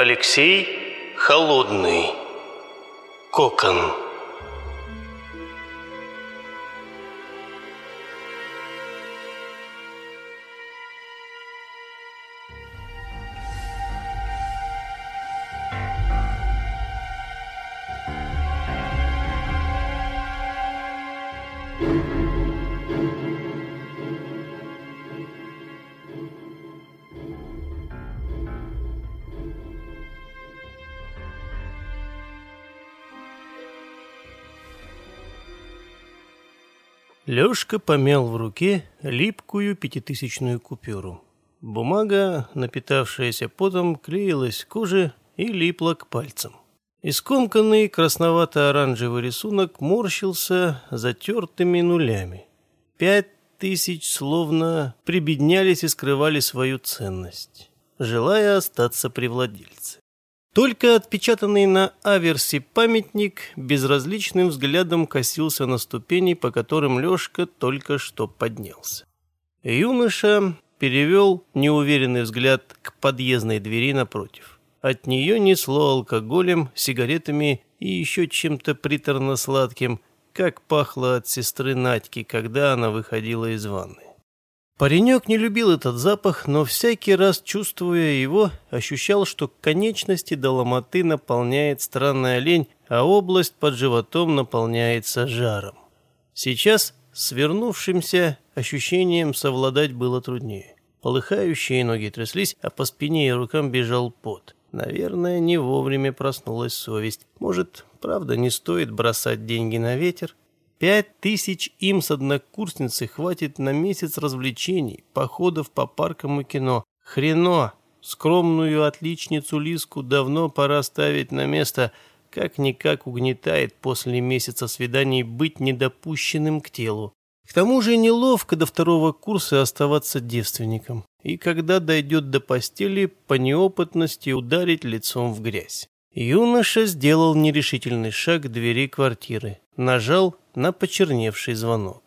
Алексей Холодный. Кокон. Лёшка помял в руке липкую пятитысячную купюру. Бумага, напитавшаяся потом, клеилась к коже и липла к пальцам. Искомканный красновато-оранжевый рисунок морщился затертыми нулями. Пять тысяч словно прибеднялись и скрывали свою ценность, желая остаться при владельце. Только отпечатанный на аверсе памятник безразличным взглядом косился на ступени, по которым Лёшка только что поднялся. Юноша перевел неуверенный взгляд к подъездной двери напротив. От нее несло алкоголем, сигаретами и еще чем-то приторно-сладким, как пахло от сестры Надьки, когда она выходила из ванны. Паренек не любил этот запах, но всякий раз, чувствуя его, ощущал, что конечности до ломоты наполняет странная лень, а область под животом наполняется жаром. Сейчас свернувшимся ощущением совладать было труднее. Полыхающие ноги тряслись, а по спине и рукам бежал пот. Наверное, не вовремя проснулась совесть. Может, правда, не стоит бросать деньги на ветер? Пять тысяч им с однокурсницей хватит на месяц развлечений, походов по паркам и кино. Хрено! Скромную отличницу Лиску давно пора ставить на место. Как-никак угнетает после месяца свиданий быть недопущенным к телу. К тому же неловко до второго курса оставаться девственником. И когда дойдет до постели, по неопытности ударить лицом в грязь. Юноша сделал нерешительный шаг к двери квартиры. Нажал на почерневший звонок.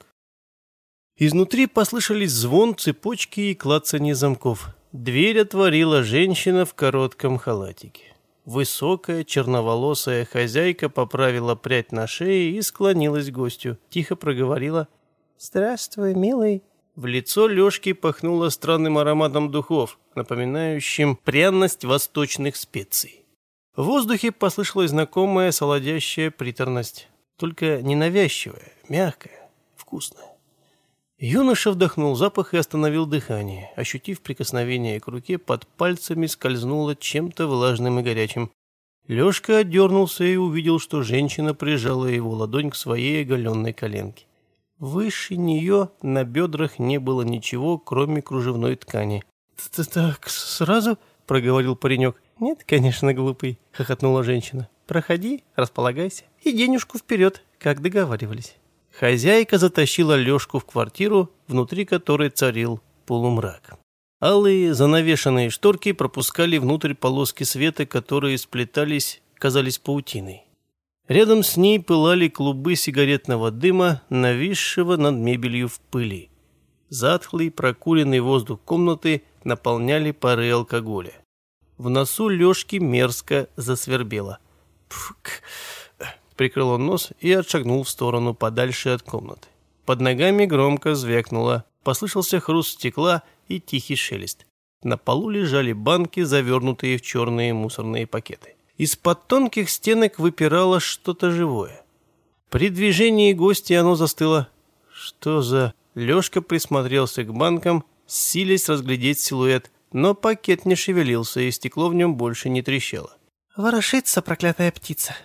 Изнутри послышались звон цепочки и клацанье замков. Дверь отворила женщина в коротком халатике. Высокая, черноволосая хозяйка поправила прядь на шее и склонилась к гостю. Тихо проговорила «Здравствуй, милый». В лицо Лёшки пахнуло странным ароматом духов, напоминающим пряность восточных специй. В воздухе послышалась знакомая солодящая приторность только ненавязчивая, мягкая, вкусная. Юноша вдохнул запах и остановил дыхание. Ощутив прикосновение к руке, под пальцами скользнуло чем-то влажным и горячим. Лёшка отдернулся и увидел, что женщина прижала его ладонь к своей оголенной коленке. Выше нее на бедрах не было ничего, кроме кружевной ткани. «Так сразу?» — проговорил паренек. «Нет, конечно, глупый», — хохотнула женщина. Проходи, располагайся. И денежку вперед, как договаривались. Хозяйка затащила Лешку в квартиру, внутри которой царил полумрак. Алые занавешенные шторки пропускали внутрь полоски света, которые сплетались, казались паутиной. Рядом с ней пылали клубы сигаретного дыма, нависшего над мебелью в пыли. Затхлый, прокуренный воздух комнаты наполняли пары алкоголя. В носу Лешки мерзко засвербело – Пфк. Прикрыл он нос и отшагнул в сторону подальше от комнаты. Под ногами громко звякнуло, послышался хруст стекла и тихий шелест. На полу лежали банки, завернутые в черные мусорные пакеты. Из-под тонких стенок выпирало что-то живое. При движении гостя оно застыло. Что за... Лёшка присмотрелся к банкам, силясь разглядеть силуэт, но пакет не шевелился, и стекло в нем больше не трещало. «Ворошится проклятая птица!»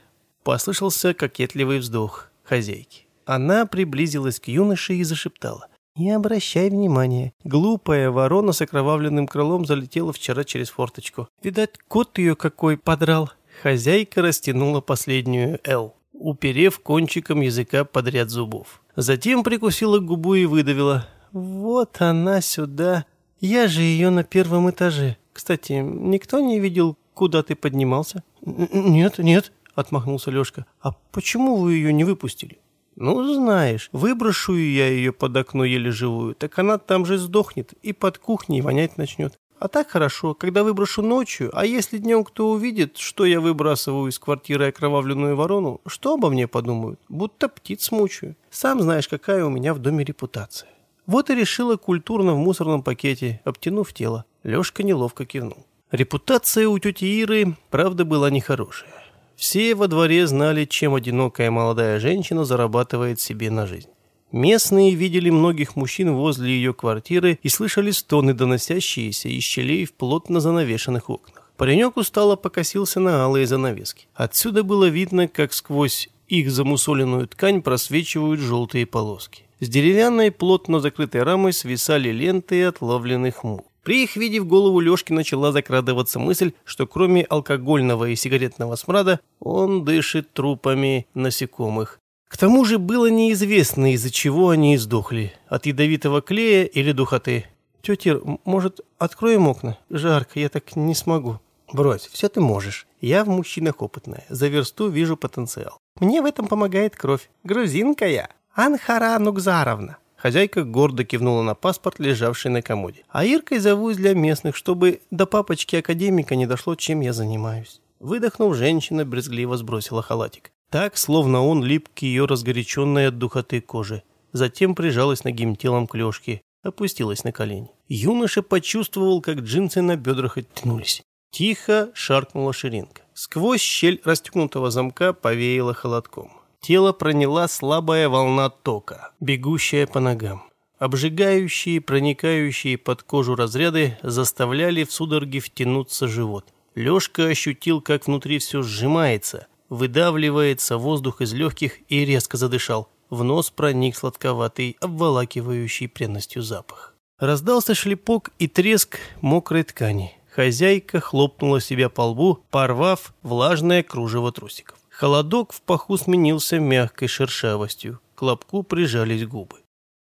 Послышался кокетливый вздох хозяйки. Она приблизилась к юноше и зашептала. «Не обращай внимания. Глупая ворона с окровавленным крылом залетела вчера через форточку. Видать, кот ее какой подрал». Хозяйка растянула последнюю «Л», уперев кончиком языка подряд зубов. Затем прикусила губу и выдавила. «Вот она сюда. Я же ее на первом этаже. Кстати, никто не видел, Куда ты поднимался? Нет, нет, отмахнулся Лёшка. А почему вы ее не выпустили? Ну, знаешь, выброшу я ее под окно еле живую, так она там же сдохнет и под кухней вонять начнет. А так хорошо, когда выброшу ночью, а если днем кто увидит, что я выбрасываю из квартиры окровавленную ворону, что обо мне подумают? Будто птиц мучаю. Сам знаешь, какая у меня в доме репутация. Вот и решила культурно в мусорном пакете, обтянув тело. Лёшка неловко кивнул. Репутация у тети Иры, правда, была нехорошая. Все во дворе знали, чем одинокая молодая женщина зарабатывает себе на жизнь. Местные видели многих мужчин возле ее квартиры и слышали стоны, доносящиеся из щелей в плотно занавешенных окнах. Паренек устало покосился на алые занавески. Отсюда было видно, как сквозь их замусоленную ткань просвечивают желтые полоски. С деревянной, плотно закрытой рамой свисали ленты отловленных мух. При их виде в голову Лёшки начала закрадываться мысль, что кроме алкогольного и сигаретного смрада он дышит трупами насекомых. К тому же было неизвестно, из-за чего они издохли. От ядовитого клея или духоты. «Тетя, может, откроем окна? Жарко, я так не смогу». «Брось, все ты можешь. Я в мужчинах опытная. За версту вижу потенциал. Мне в этом помогает кровь. Грузинка я. Анхара Нукзаровна». Хозяйка гордо кивнула на паспорт, лежавший на комоде. «А Иркой зовусь для местных, чтобы до папочки-академика не дошло, чем я занимаюсь». Выдохнув, женщина брезгливо сбросила халатик. Так, словно он лип к ее разгоряченной от духоты кожи. Затем прижалась ногим телом к Лешке, опустилась на колени. Юноша почувствовал, как джинсы на бедрах оттянулись. Тихо шаркнула ширинка. Сквозь щель расстегнутого замка повеяло холодком. Тело проняла слабая волна тока, бегущая по ногам. Обжигающие, проникающие под кожу разряды заставляли в судороге втянуться живот. Лёшка ощутил, как внутри все сжимается, выдавливается воздух из легких и резко задышал. В нос проник сладковатый, обволакивающий пряностью запах. Раздался шлепок и треск мокрой ткани. Хозяйка хлопнула себя по лбу, порвав влажное кружево трусиков. Холодок в паху сменился мягкой шершавостью. К лобку прижались губы.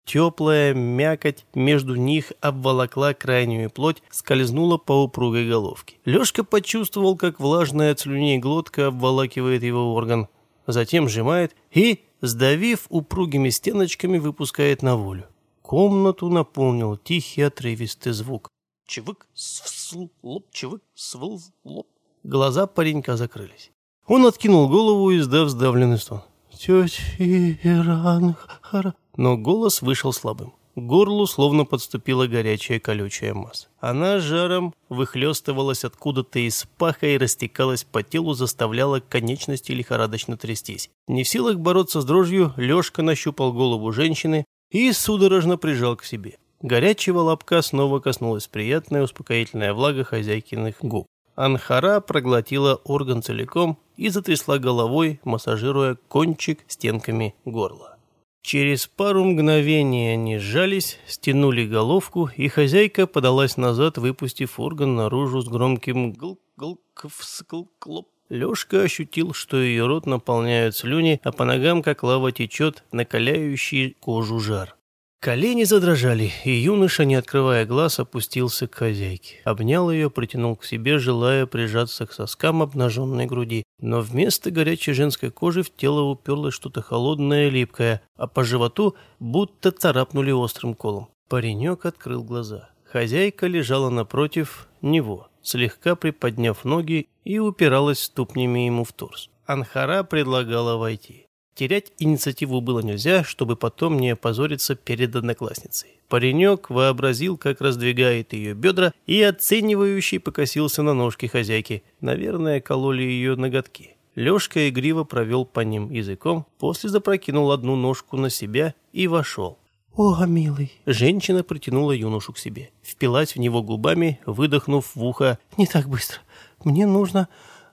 Теплая мякоть между них обволокла крайнюю плоть, скользнула по упругой головке. Лёшка почувствовал, как влажная от слюней глотка обволакивает его орган, затем сжимает и, сдавив упругими стеночками, выпускает на волю. Комнату наполнил тихий отрывистый звук. Чевык, свсл, лоп, чевык, свл, лоп. Глаза паренька закрылись. Он откинул голову, издав сдавленный стон. «Тетя Иран, хара...» Но голос вышел слабым. К горлу словно подступила горячая колючая масса. Она жаром выхлестывалась откуда-то из паха и растекалась по телу, заставляла конечности лихорадочно трястись. Не в силах бороться с дрожью, Лёшка нащупал голову женщины и судорожно прижал к себе. Горячего лобка снова коснулась приятная успокоительная влага хозяйкиных губ. Анхара проглотила орган целиком и затрясла головой, массажируя кончик стенками горла. Через пару мгновений они сжались, стянули головку, и хозяйка подалась назад, выпустив орган наружу с громким гл-гл-кв-скл-клоп. Лёшка ощутил, что ее рот наполняют слюни, а по ногам, как лава, течет накаляющий кожу жар. Колени задрожали, и юноша, не открывая глаз, опустился к хозяйке. Обнял ее, притянул к себе, желая прижаться к соскам обнаженной груди. Но вместо горячей женской кожи в тело уперлось что-то холодное липкое, а по животу будто царапнули острым колом. Паренек открыл глаза. Хозяйка лежала напротив него, слегка приподняв ноги и упиралась ступнями ему в торс. Анхара предлагала войти. Терять инициативу было нельзя, чтобы потом не опозориться перед одноклассницей. Паренек вообразил, как раздвигает ее бедра, и оценивающий покосился на ножки хозяйки. Наверное, кололи ее ноготки. Лешка игриво провел по ним языком, после запрокинул одну ножку на себя и вошел. «О, милый!» Женщина притянула юношу к себе, впилась в него губами, выдохнув в ухо. «Не так быстро. Мне нужно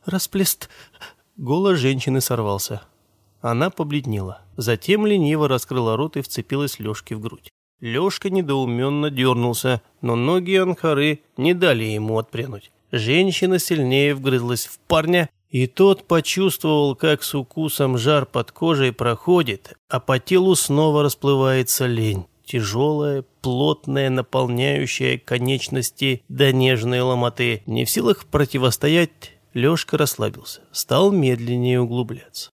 расплест...» Голос женщины сорвался. Она побледнела. Затем лениво раскрыла рот и вцепилась Лёшке в грудь. Лёшка недоуменно дернулся, но ноги Анхары не дали ему отпрянуть. Женщина сильнее вгрызлась в парня, и тот почувствовал, как с укусом жар под кожей проходит, а по телу снова расплывается лень. Тяжелая, плотная, наполняющая конечности до нежной ломоты. Не в силах противостоять, Лёшка расслабился, стал медленнее углубляться.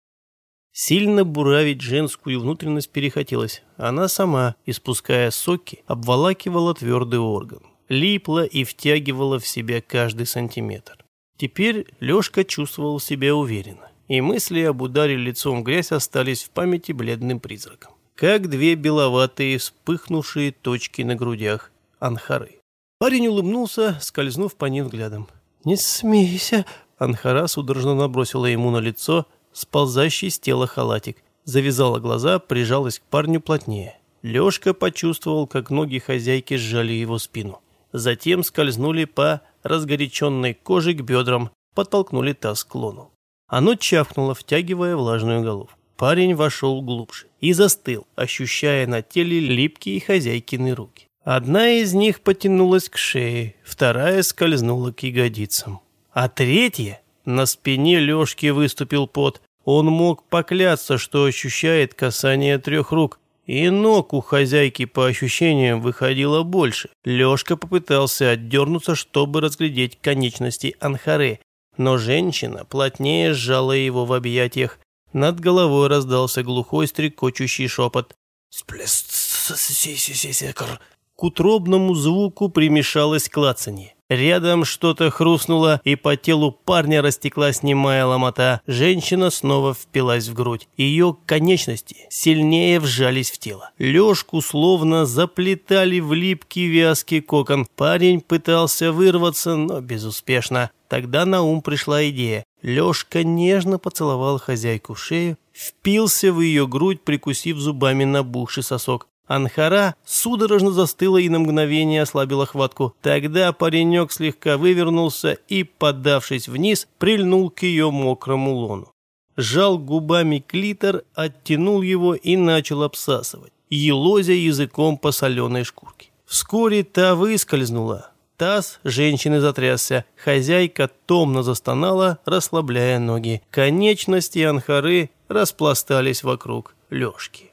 Сильно буравить женскую внутренность перехотелось. Она сама, испуская соки, обволакивала твердый орган. липла и втягивала в себя каждый сантиметр. Теперь Лёшка чувствовал себя уверенно, и мысли об ударе лицом в грязь остались в памяти бледным призраком. Как две беловатые вспыхнувшие точки на грудях Анхары. Парень улыбнулся, скользнув по ним взглядом. «Не смейся!» Анхара судорожно набросила ему на лицо сползающий с тела халатик. Завязала глаза, прижалась к парню плотнее. Лёшка почувствовал, как ноги хозяйки сжали его спину. Затем скользнули по разгоряченной коже к бедрам, подтолкнули таз к лону. Оно чавкнуло, втягивая влажную голову. Парень вошел глубже и застыл, ощущая на теле липкие хозяйкины руки. Одна из них потянулась к шее, вторая скользнула к ягодицам. А третья... На спине Лёшки выступил пот. Он мог поклясться, что ощущает касание трех рук. И ног у хозяйки по ощущениям выходило больше. Лёшка попытался отдернуться, чтобы разглядеть конечности Анхары. Но женщина плотнее сжала его в объятиях. Над головой раздался глухой стрекочущий шепот. К утробному звуку примешалось клацанье. Рядом что-то хрустнуло, и по телу парня растеклась немая ломота. Женщина снова впилась в грудь. Ее конечности сильнее вжались в тело. Лёшку словно заплетали в липкий вязкий кокон. Парень пытался вырваться, но безуспешно. Тогда на ум пришла идея. Лёшка нежно поцеловал хозяйку в шею, впился в ее грудь, прикусив зубами набухший сосок. Анхара судорожно застыла и на мгновение ослабила хватку. Тогда паренек слегка вывернулся и, подавшись вниз, прильнул к ее мокрому лону. Жал губами клитор, оттянул его и начал обсасывать, елозя языком по соленой шкурке. Вскоре та выскользнула. Таз женщины затрясся. Хозяйка томно застонала, расслабляя ноги. Конечности Анхары распластались вокруг Лёшки.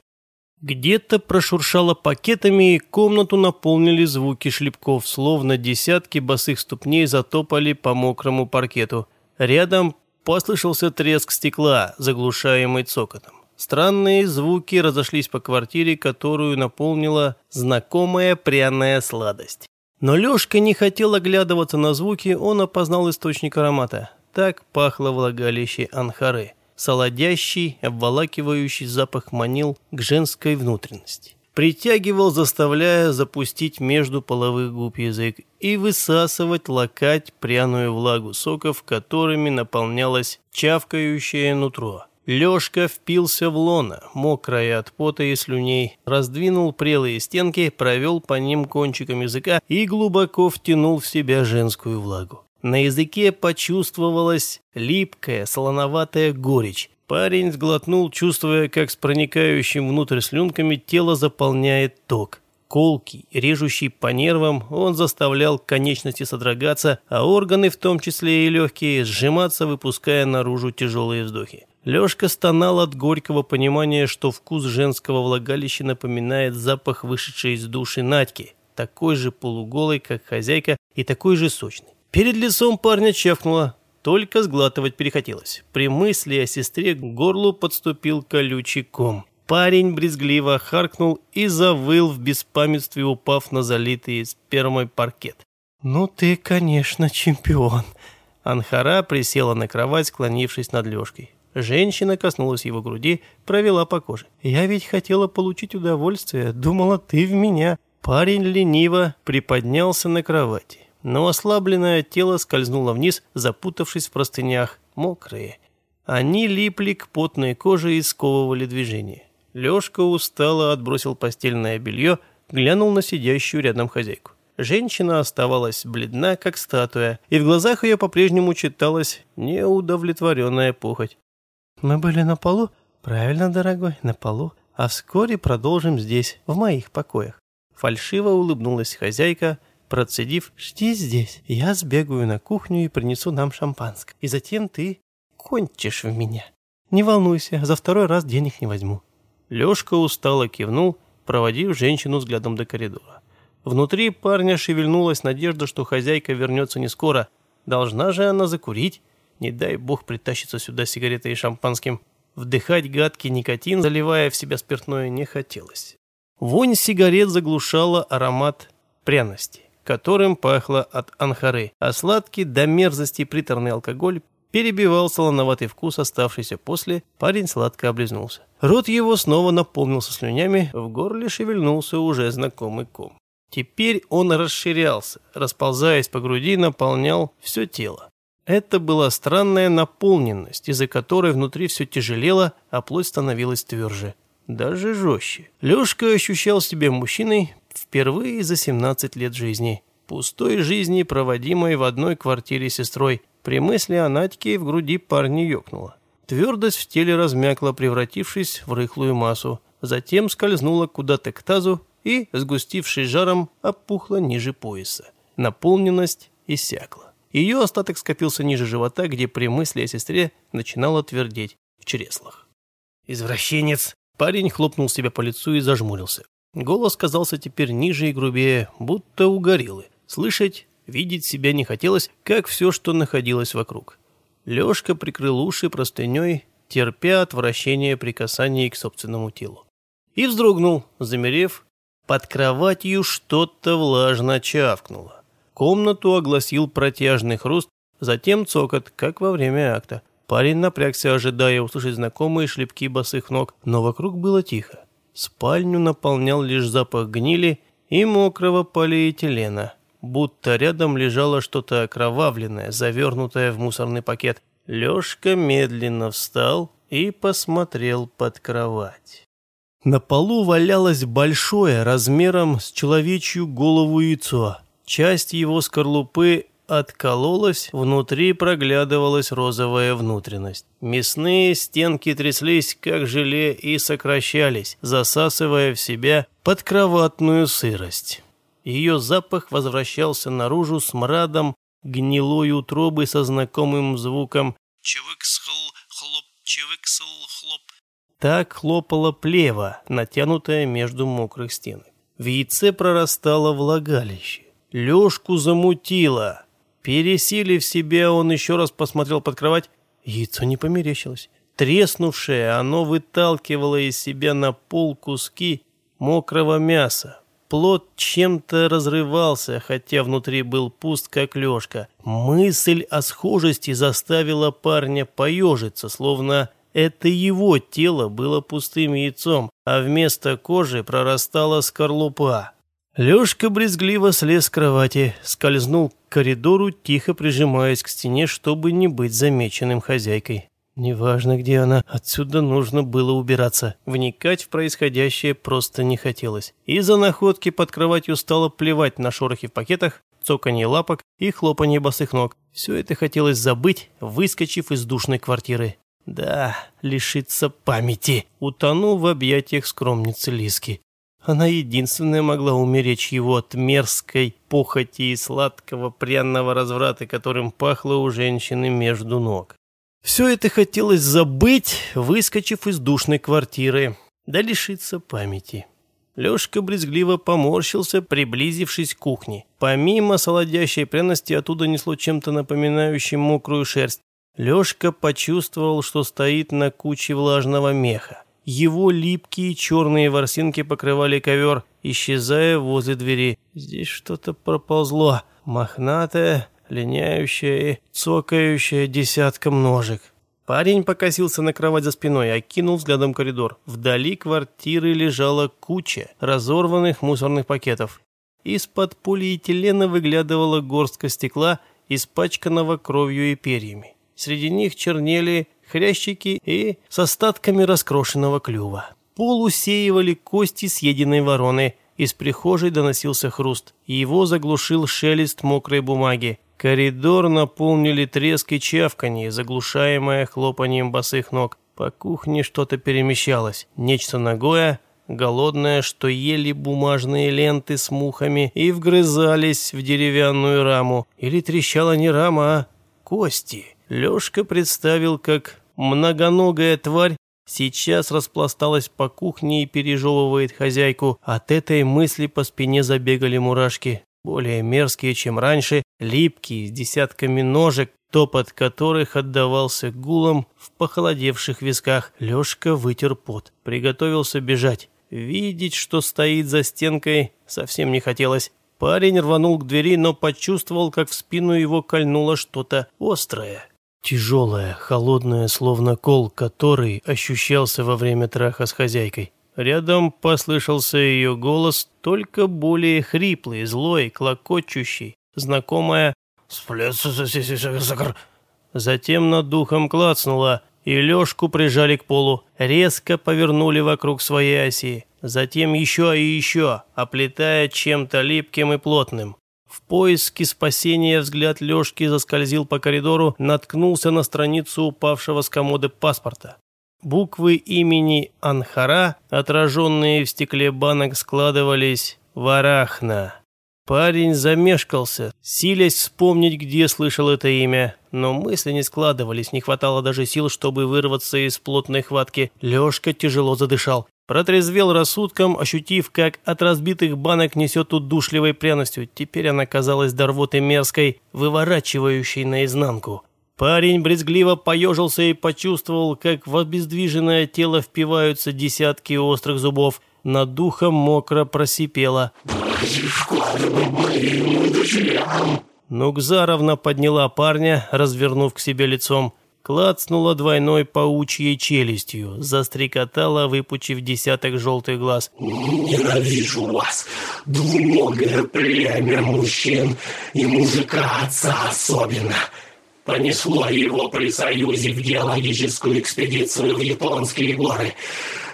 Где-то прошуршало пакетами, и комнату наполнили звуки шлепков, словно десятки босых ступней затопали по мокрому паркету. Рядом послышался треск стекла, заглушаемый цокотом. Странные звуки разошлись по квартире, которую наполнила знакомая пряная сладость. Но Лёшка не хотел оглядываться на звуки, он опознал источник аромата. Так пахло влагалище Анхары солодящий, обволакивающий запах манил к женской внутренности. Притягивал, заставляя запустить между половых губ язык и высасывать, лакать пряную влагу соков, которыми наполнялось чавкающее нутро. Лёшка впился в лона, мокрое от пота и слюней, раздвинул прелые стенки, провел по ним кончиком языка и глубоко втянул в себя женскую влагу. На языке почувствовалась липкая, солоноватая горечь. Парень сглотнул, чувствуя, как с проникающим внутрь слюнками тело заполняет ток. Колкий, режущий по нервам, он заставлял конечности содрогаться, а органы, в том числе и легкие, сжиматься, выпуская наружу тяжелые вздохи. Лёшка стонал от горького понимания, что вкус женского влагалища напоминает запах вышедшей из души Надьки, такой же полуголой, как хозяйка, и такой же сочный. Перед лицом парня чавкнуло, только сглатывать перехотелось. При мысли о сестре к горлу подступил колючий ком. Парень брезгливо харкнул и завыл в беспамятстве, упав на залитый спермой паркет. «Ну ты, конечно, чемпион!» Анхара присела на кровать, склонившись над Лёшкой. Женщина коснулась его груди, провела по коже. «Я ведь хотела получить удовольствие, думала, ты в меня». Парень лениво приподнялся на кровати но ослабленное тело скользнуло вниз, запутавшись в простынях, мокрые. Они липли к потной коже и сковывали движение. Лёшка устало отбросил постельное белье, глянул на сидящую рядом хозяйку. Женщина оставалась бледна, как статуя, и в глазах ее по-прежнему читалась неудовлетворенная похоть. «Мы были на полу?» «Правильно, дорогой, на полу. А вскоре продолжим здесь, в моих покоях». Фальшиво улыбнулась хозяйка, Процедив, жди здесь, я сбегаю на кухню и принесу нам шампанское. И затем ты кончишь в меня. Не волнуйся, за второй раз денег не возьму». Лёшка устало кивнул, проводив женщину взглядом до коридора. Внутри парня шевельнулась надежда, что хозяйка вернется не скоро. Должна же она закурить. Не дай бог притащится сюда сигаретой и шампанским. Вдыхать гадкий никотин, заливая в себя спиртное, не хотелось. Вонь сигарет заглушала аромат пряности. Которым пахло от анхары, а сладкий до мерзости приторный алкоголь перебивал солоноватый вкус, оставшийся после, парень сладко облизнулся. Рот его снова наполнился слюнями, в горле шевельнулся уже знакомый ком. Теперь он расширялся, расползаясь по груди, наполнял все тело. Это была странная наполненность, из-за которой внутри все тяжелело, а плоть становилась тверже. Даже жестче. Лешка ощущал себя мужчиной впервые за 17 лет жизни. Пустой жизни, проводимой в одной квартире с сестрой. При мысли о Надьке в груди парня ёкнуло. Твердость в теле размякла, превратившись в рыхлую массу. Затем скользнула куда-то к тазу и, сгустившись жаром, опухла ниже пояса. Наполненность иссякла. Ее остаток скопился ниже живота, где при мысли о сестре начинало твердеть в чреслах. «Извращенец!» Парень хлопнул себя по лицу и зажмурился. Голос казался теперь ниже и грубее, будто у гориллы. Слышать, видеть себя не хотелось, как все, что находилось вокруг. Лешка прикрыл уши простыней, терпя отвращение при касании к собственному телу. И вздрогнул, замерев. Под кроватью что-то влажно чавкнуло. Комнату огласил протяжный хруст, затем цокот, как во время акта. Парень напрягся, ожидая услышать знакомые шлепки босых ног, но вокруг было тихо. Спальню наполнял лишь запах гнили и мокрого полиэтилена, будто рядом лежало что-то окровавленное, завернутое в мусорный пакет. Лёшка медленно встал и посмотрел под кровать. На полу валялось большое, размером с человечью голову яйцо. Часть его скорлупы откололась, внутри проглядывалась розовая внутренность. Мясные стенки тряслись, как желе, и сокращались, засасывая в себя подкроватную сырость. Ее запах возвращался наружу с мрадом гнилой утробы со знакомым звуком «чевыксхл, хлоп, чевыксл, хлоп». Так хлопала плева, натянутая между мокрых стенок. В яйце прорастало влагалище. Лёшку замутило. Пересилив себя, он еще раз посмотрел под кровать. Яйцо не померещилось. Треснувшее, оно выталкивало из себя на пол куски мокрого мяса. Плод чем-то разрывался, хотя внутри был пуст, как лёжка. Мысль о схожести заставила парня поежиться, словно это его тело было пустым яйцом, а вместо кожи прорастала скорлупа. Лёшка брезгливо слез с кровати, скользнул коридору, тихо прижимаясь к стене, чтобы не быть замеченным хозяйкой. Неважно, где она, отсюда нужно было убираться. Вникать в происходящее просто не хотелось. Из-за находки под кроватью стало плевать на шорохи в пакетах, цоканье лапок и хлопанье босых ног. Все это хотелось забыть, выскочив из душной квартиры. Да, лишиться памяти. Утону в объятиях скромницы Лиски. Она единственная могла умереть его от мерзкой похоти и сладкого пряного разврата, которым пахло у женщины между ног. Все это хотелось забыть, выскочив из душной квартиры, да лишиться памяти. Лёшка брезгливо поморщился, приблизившись к кухне. Помимо солодящей пряности, оттуда несло чем-то напоминающим мокрую шерсть. Лёшка почувствовал, что стоит на куче влажного меха. Его липкие черные ворсинки покрывали ковер, исчезая возле двери. Здесь что-то проползло, мохнатое, линяющее и цокающее десятком ножек. Парень покосился на кровать за спиной, окинул взглядом коридор. Вдали квартиры лежала куча разорванных мусорных пакетов. Из-под полиэтилена выглядывала горстка стекла, испачканного кровью и перьями. Среди них чернели хрящики и с остатками раскрошенного клюва. Пол усеивали кости съеденной вороны. Из прихожей доносился хруст. Его заглушил шелест мокрой бумаги. Коридор наполнили треск и чавканье, заглушаемое хлопанием босых ног. По кухне что-то перемещалось. Нечто ногое, голодное, что ели бумажные ленты с мухами и вгрызались в деревянную раму. Или трещала не рама, а кости. Лёшка представил, как многоногая тварь сейчас распласталась по кухне и пережевывает хозяйку. От этой мысли по спине забегали мурашки, более мерзкие, чем раньше, липкие, с десятками ножек, топот которых отдавался гулом в похолодевших висках. Лёшка вытер пот, приготовился бежать. Видеть, что стоит за стенкой, совсем не хотелось. Парень рванул к двери, но почувствовал, как в спину его кольнуло что-то острое. Тяжелое, холодное, словно кол, который ощущался во время траха с хозяйкой. Рядом послышался ее голос, только более хриплый, злой, клокочущий, знакомая Затем над духом клацнуло, и Лешку прижали к полу, резко повернули вокруг своей оси. Затем еще и еще, оплетая чем-то липким и плотным. В поиске спасения взгляд Лешки заскользил по коридору, наткнулся на страницу упавшего с комоды паспорта. Буквы имени Анхара, отраженные в стекле банок, складывались в Арахна. Парень замешкался, силясь вспомнить, где слышал это имя, но мысли не складывались, не хватало даже сил, чтобы вырваться из плотной хватки. Лёшка тяжело задышал. Протрезвел рассудком, ощутив, как от разбитых банок несет удушливой пряностью. Теперь она казалась до мерзкой, выворачивающей наизнанку. Парень брезгливо поежился и почувствовал, как в обездвиженное тело впиваются десятки острых зубов. Над духом мокро просипело. Нугзаровна подняла парня, развернув к себе лицом. Клацнула двойной паучьей челюстью, застрекотала, выпучив десяток желтых глаз. «Ненавижу вас, двуногое племя мужчин и мужика отца особенно!» Понесло его при Союзе в геологическую экспедицию в японские горы.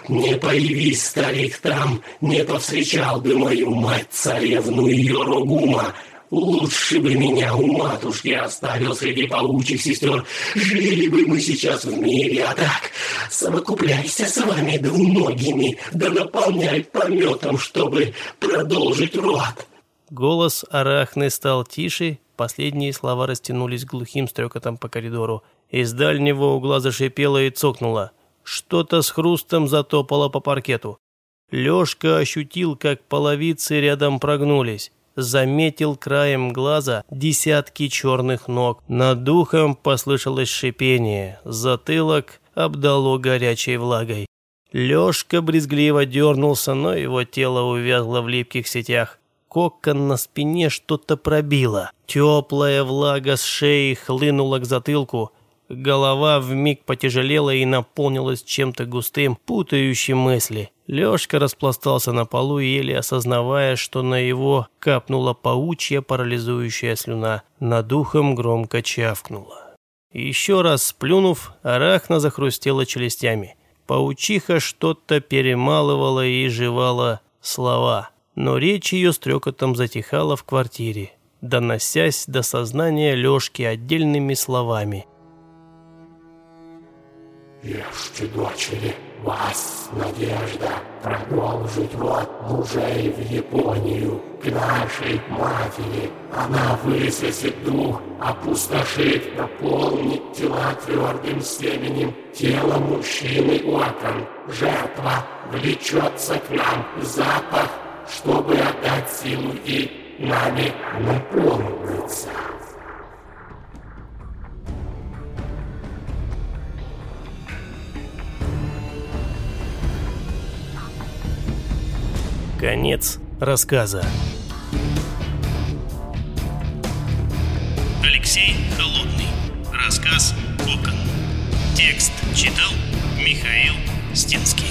Не появись, старик, там, не повстречал бы мою мать, царевну Йоругума. Лучше бы меня у матушки оставил среди паучих сестер. Жили бы мы сейчас в мире, а так совокупляйся с вами двуногими, да наполняй пометом, чтобы продолжить род. Голос Арахны стал тише, Последние слова растянулись глухим стрекотом по коридору. Из дальнего угла зашипело и цокнуло. Что-то с хрустом затопало по паркету. Лёшка ощутил, как половицы рядом прогнулись. Заметил краем глаза десятки черных ног. Над духом послышалось шипение. Затылок обдало горячей влагой. Лёшка брезгливо дернулся, но его тело увязло в липких сетях кокон на спине что-то пробило. Теплая влага с шеи хлынула к затылку. Голова вмиг потяжелела и наполнилась чем-то густым, путающим мысли. Лёшка распластался на полу, еле осознавая, что на его капнула паучья парализующая слюна. Над ухом громко чавкнула. Еще раз сплюнув, арахна захрустела челюстями. Паучиха что-то перемалывала и жевала слова но речь ее стрекотом затихала в квартире, доносясь до сознания Лешки отдельными словами. «Ешьте, вас надежда продолжить род мужей в Японию к нашей матери. Она высосет дух, опустошит, наполнит тела твердым семенем, тело мужчины окон. Жертва влечется к нам, запах чтобы отдать силу и нами наполниться. Конец рассказа. Алексей Холодный. Рассказ «Окон». Текст читал Михаил Стинский.